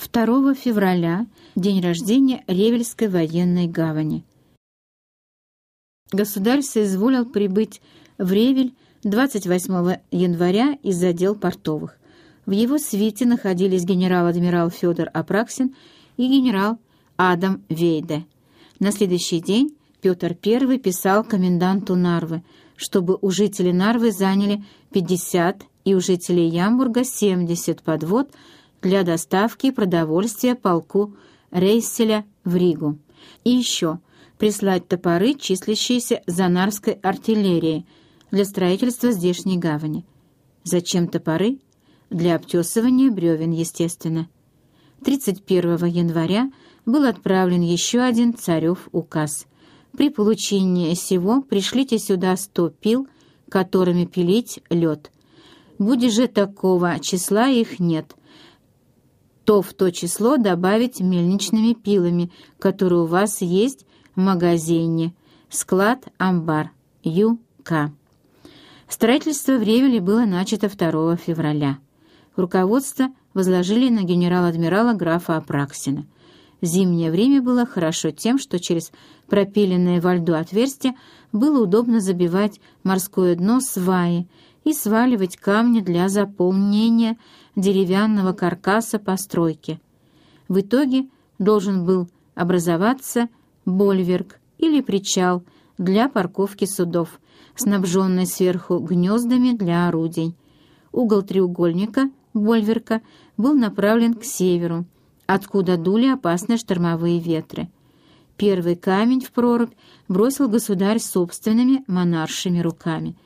2 февраля – день рождения Ревельской военной гавани. Государь соизволил прибыть в Ревель 28 января из отдел портовых. В его свите находились генерал-адмирал Федор Апраксин и генерал Адам Вейде. На следующий день Петр I писал коменданту Нарвы, чтобы у жителей Нарвы заняли 50 и у жителей Ямбурга 70 подвод – для доставки продовольствия полку Рейселя в Ригу. И еще прислать топоры, числящиеся за Нарской артиллерией, для строительства здешней гавани. Зачем топоры? Для обтесывания бревен, естественно. 31 января был отправлен еще один царев указ. При получении сего пришлите сюда сто пил, которыми пилить лед. Будет же такого числа их нет, то в то число добавить мельничными пилами, которые у вас есть в магазине. Склад «Амбар» Ю.К. Строительство в Ревеле было начато 2 февраля. Руководство возложили на генерал-адмирала графа Апраксина. Зимнее время было хорошо тем, что через пропиленное во льду отверстие было удобно забивать морское дно сваи и сваливать камни для заполнения деревянного каркаса постройки. В итоге должен был образоваться больверк или причал для парковки судов, снабженный сверху гнездами для орудий. Угол треугольника, больверка, был направлен к северу, откуда дули опасные штормовые ветры. Первый камень в прорубь бросил государь собственными монаршими руками.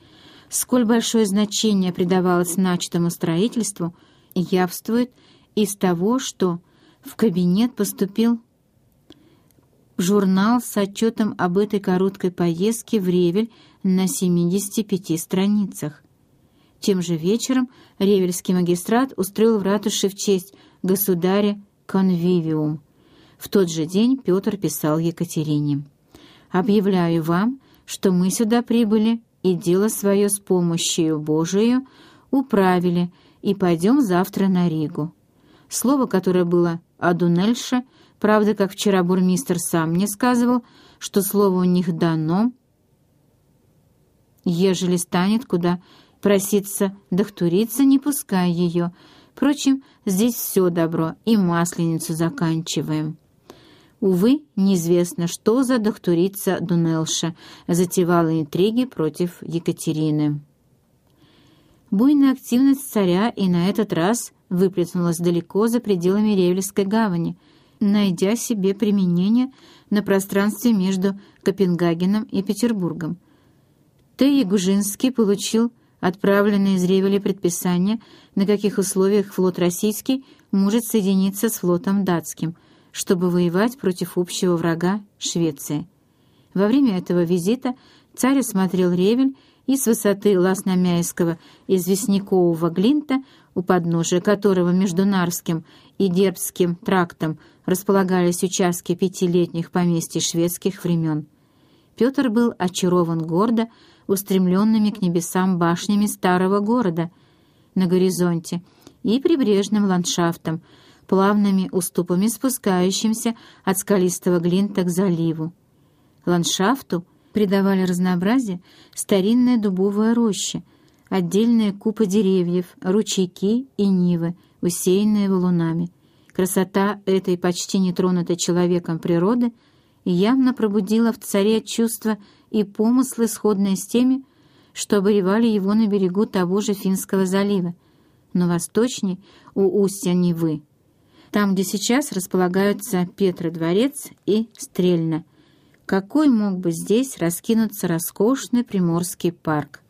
Сколь большое значение придавалось начатому строительству – явствует из того, что в кабинет поступил журнал с отчетом об этой короткой поездке в Ревель на 75 страницах. Тем же вечером ревельский магистрат устроил в ратуше в честь государя конвивиум. В тот же день Петр писал Екатерине. «Объявляю вам, что мы сюда прибыли и дело свое с помощью Божию управили, и пойдем завтра на Ригу». Слово, которое было «Адунельша», правда, как вчера бурмистр сам мне сказывал, что слово у них дано, ежели станет куда проситься дохтуриться, не пускай ее. Впрочем, здесь все добро, и масленицу заканчиваем. Увы, неизвестно, что за дохтурица Дунелша затевала интриги против Екатерины. Буйная активность царя и на этот раз выплеснулась далеко за пределами Ревельской гавани, найдя себе применение на пространстве между Копенгагеном и Петербургом. Т. Ягужинский получил отправленное из Ревеля предписание, на каких условиях флот российский может соединиться с флотом датским, чтобы воевать против общего врага Швеции. Во время этого визита царь осмотрел Ревель и с высоты Ласномяйского известнякового глинта, у подножия которого между Нарским и Дербским трактом располагались участки пятилетних поместий шведских времен. Петр был очарован гордо устремленными к небесам башнями старого города на горизонте и прибрежным ландшафтом, плавными уступами спускающимся от скалистого глинта к заливу. Ландшафту — придавали разнообразие старинная дубовая роща, отдельная купа деревьев, ручейки и нивы, усеянные валунами. Красота этой почти нетронутой человеком природы явно пробудила в царе чувства и помыслы, сходные с теми, что обуревали его на берегу того же Финского залива, но восточней у устья Невы, там, где сейчас располагаются Петродворец и Стрельна — какой мог бы здесь раскинуться роскошный приморский парк.